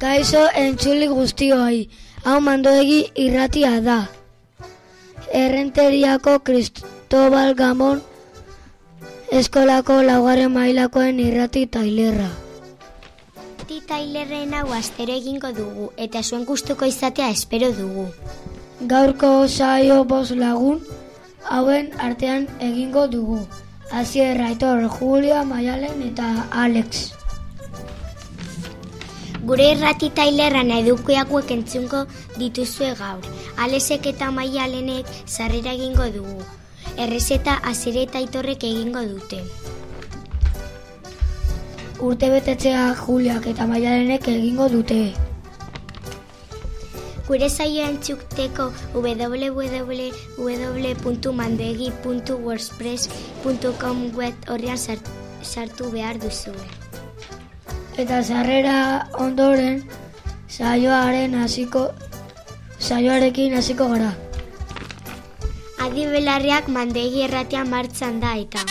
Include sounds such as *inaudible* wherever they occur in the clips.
Kaixo entzuli guztioi, hau mandoegi irratia da. Errenteriako Cristobal Gamon eskolako laugarren mailakoen irrati tailerra. Irrati tailerren hau astero egingo dugu eta zuen gustuko izatea espero dugu. Gaurko saio bos lagun hauen artean egingo dugu. Azier Raitor, Julia, Maialen eta Alex. Gure irrati tailerran edukiakuek entzunko dituzue gaur. Alesek eta maialenek zarrera egingo dugu. Errezeta azere eta itorrek egingo dute. Urte betetzea Juliak eta maialenek egingo dute. Gure zaio entzuteko www.mandegi.wordpress.com web horrean sartu behar duzue eta sarrera ondoren saioaren hasiko saioarekin hasiko gara. Adi belarriak mandegi erratean martxan da eta.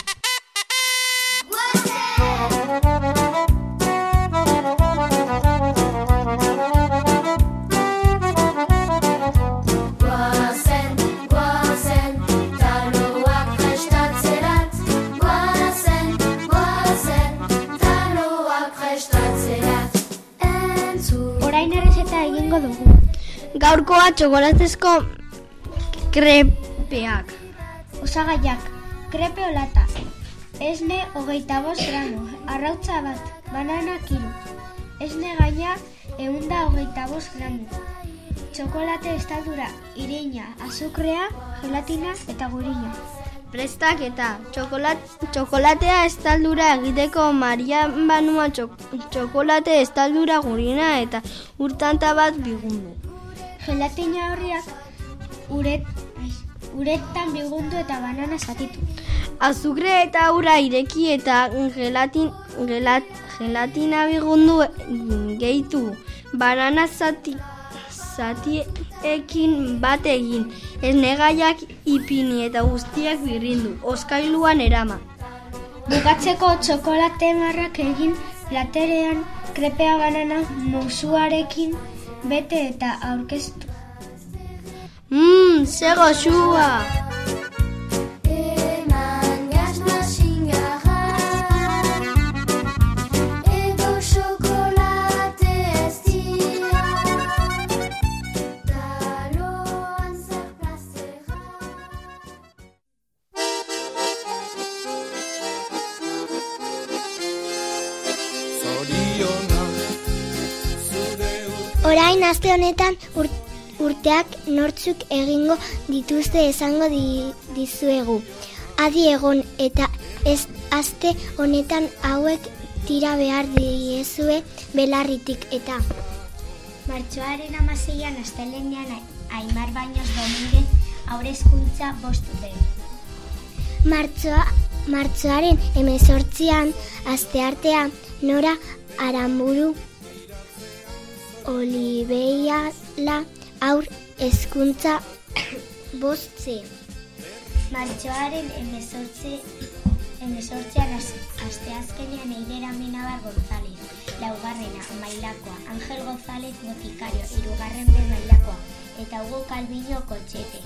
Gaurkoa txokolatezko krepeak. Osagaiak, krepe olata. Esne hogeita bost gramo, arrautza bat, banana kilo. Esne gaina eunda hogeita bost gramo. Txokolate estaldura, irina, azukrea, gelatina eta gurina. Prestak eta txokolat, txokolatea estaldura egiteko Maria Banua txok, txokolate estaldura gurina eta urtanta bat bigundu gelatina horriak uret, uretan bigundu eta banana zatitu. Azukre eta ura ireki eta gelatin, gelat, gelatina bigundu gehitu. Banana zati, zatiekin bat egin. Ez negaiak ipini eta guztiak birrindu. Oskailuan erama. Bukatzeko txokolate marrak egin platerean krepea banana musuarekin bete eta aurkeztu. Mmm, zego xua! Orain aste honetan urteak nortzuk egingo dituzte esango di, dizuegu. Adi egon eta ez aste honetan hauek tira behar diezue belarritik eta. Martxoaren amaseian astelenean Aimar Bainoz Dominguez aurrezkuntza bostu den. Martxoa, martxoaren emezortzian asteartea nora aramburu Oliveiala aur eskuntza bostze. Martxoaren emezortze emezortzean aste azkenean eidera minabar González. Laugarrena, mailakoa, Angel González Motikario, irugarren be mailakoa, eta Hugo Calviño Kotxete,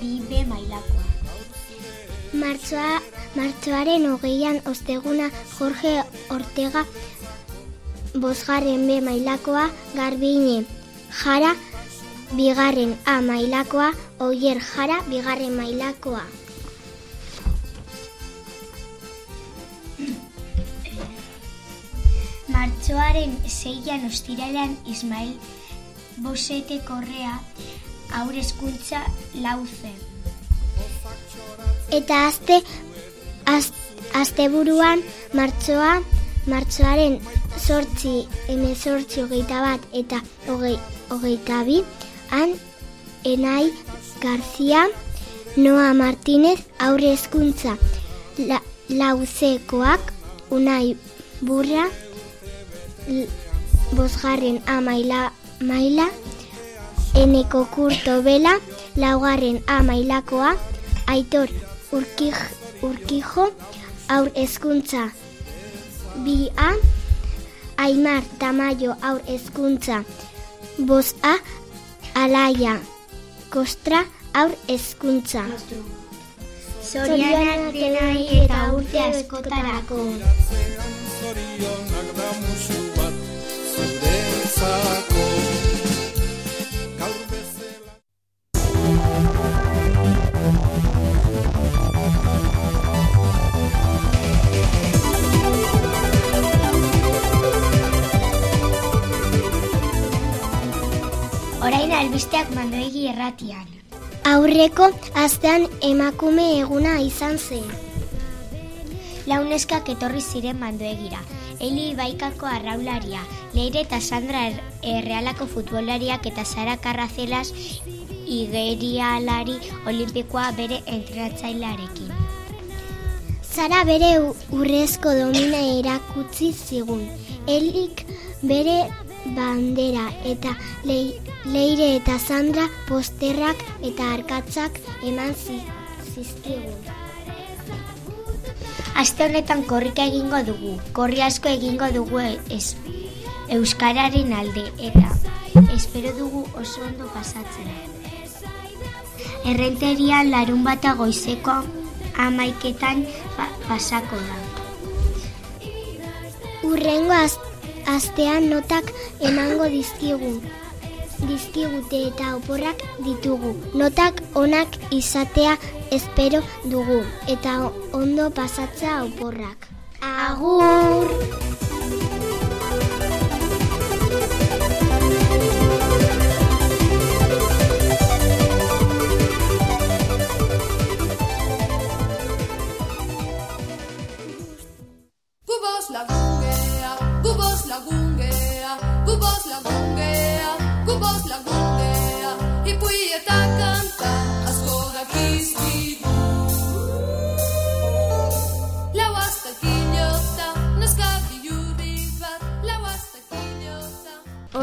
bi be mailakoa. Martxoa, martxoaren hogeian osteguna Jorge Ortega bosgarren B mailakoa garbine jara bigarren A mailakoa oier jara bigarren mailakoa. Martxoaren zeian ostiralean Ismael Bosete Korrea aurrezkuntza lauze. Eta azte, azte buruan martxoa, martxoaren sortzi, emezortzi hogeita bat eta hogei, hogeita bi, han enai Garzia, Noa Martinez, aurre eskuntza la, lauzekoak, unai burra, bosgarren amaila maila, eneko kurto bela, laugarren A mailakoa, aitor urkij, urkijo, aur ezkuntza bi A, aimar tamaio aur ezkuntza, bos A, alaia, kostra aur ezkuntza. Zorionak denai eta urte askotarako. zorionak da musu bat zuretzako Gaur albisteak mandoegi erratian. Aurreko astean emakume eguna izan zen. Launeskak etorri ziren mandoegira. Eli Baikako arraularia, Leire eta Sandra er errealako futbolariak eta Sara Carracelas igerialari olimpikoa bere entrenatzailearekin. Zara bere urrezko domina erakutsi zigun. Elik bere bandera eta lei, leire eta Sandra posterrak eta arkatzak eman zi, zizkigun. Aste honetan korrika egingo dugu, korri asko egingo dugu ez, Euskararen alde eta espero dugu oso ondo pasatzea. Errenterian larun bata goizeko amaiketan pa pasako da. Urrengo az, astean notak emango dizkigu. Dizkigute eta oporrak ditugu. Notak onak izatea espero dugu eta ondo pasatzea oporrak. Agur!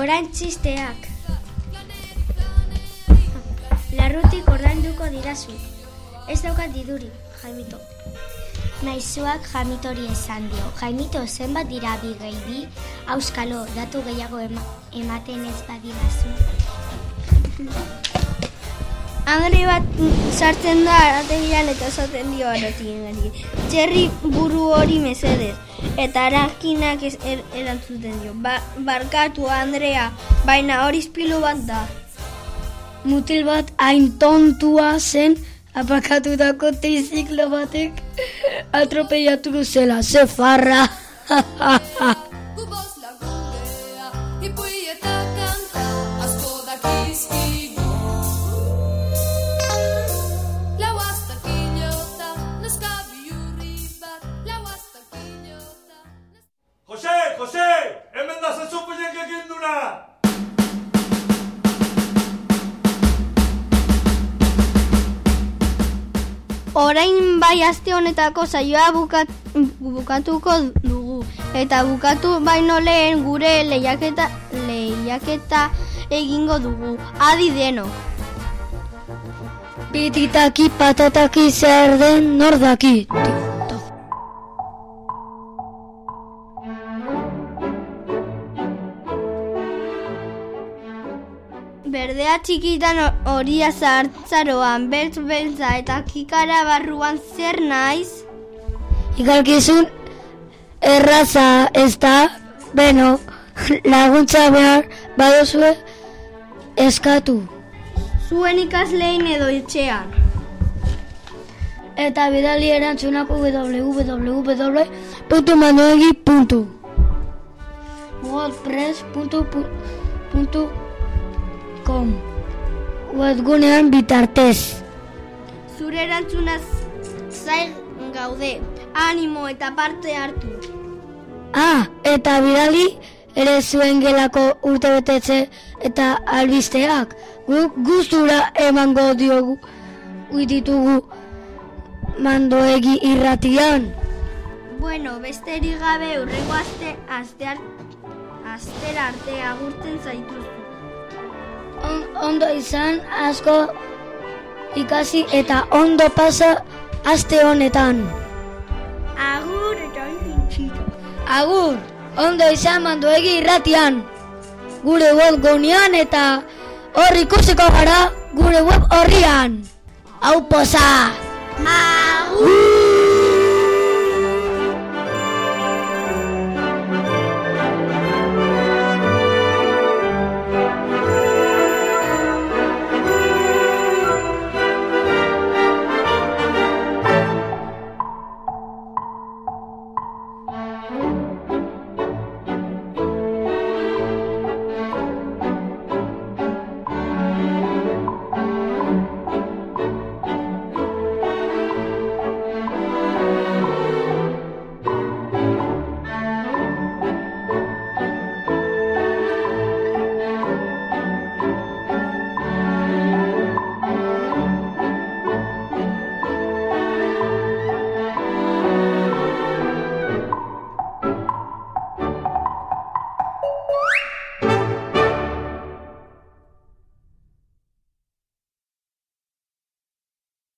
Orain txisteak. Larrutik ordainduko dirazu. Ez daukat diduri, Jaimito. Naizuak Jamitori esan dio. Jaimito, zenbat dira bi gehi bi? Auskalo, datu gehiago ema, ematen ez badidazu. Andre bat sartzen da arategian eta esaten dio arategiari. Txerri buru hori mesedez. Eta arakinak ez er, erantzuten dio. Ba, barkatu Andrea, baina hori izpilu bat da. Mutil bat hain tontua zen apakatutako triziklo batek atropellatu zela, ze farra. *laughs* Orain bai aste honetako saioa bukat, bukatuko dugu. Eta bukatu baino lehen gure lehiaketa, lehiaketa egingo dugu. Adi denok. Pititaki patataki zer den nor Berdea txikitan ho- horia zartzaroan, beltz beltza eta kikara barruan zer naiz? Ikalkizun erraza ez da, beno, *laughs* laguntza behar badozue eskatu. Zuen ikaslein edo etxean. Eta bidali erantzunako www.manoegi.wordpress.com Webgunean bitartez. Zure erantzunaz zain gaude, animo eta parte hartu. Ah, eta bidali ere zuen gelako urtebetetze eta albisteak. Guk gustura emango diogu uiditugu mandoegi irratian. Bueno, besterik gabe urrengo aste aste astera arte agurtzen zaituzte. On, ondo izan asko ikasi eta ondo pasa aste honetan. Agur eta. Agur, ondo izan manduegi irratian. Gure web gunean eta hor ikusiko gara gure web horrian. Hau posa! Agur!